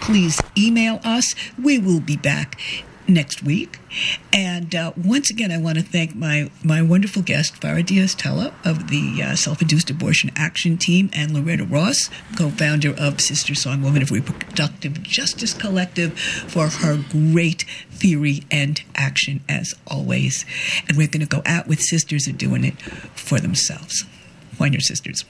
Please email us. We will be back next week. And uh, once again, I want to thank my, my wonderful guest, Farah Diaz-Tello of the uh, Self Induced Abortion Action Team, and Loretta Ross, co founder of SisterSong Women of Reproductive Justice Collective, for her great theory and action as always. And we're going to go out with sisters and doing it for themselves. Find your sisters.